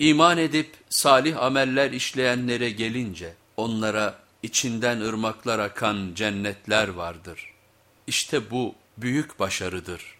İman edip salih ameller işleyenlere gelince onlara içinden ırmaklar akan cennetler vardır. İşte bu büyük başarıdır.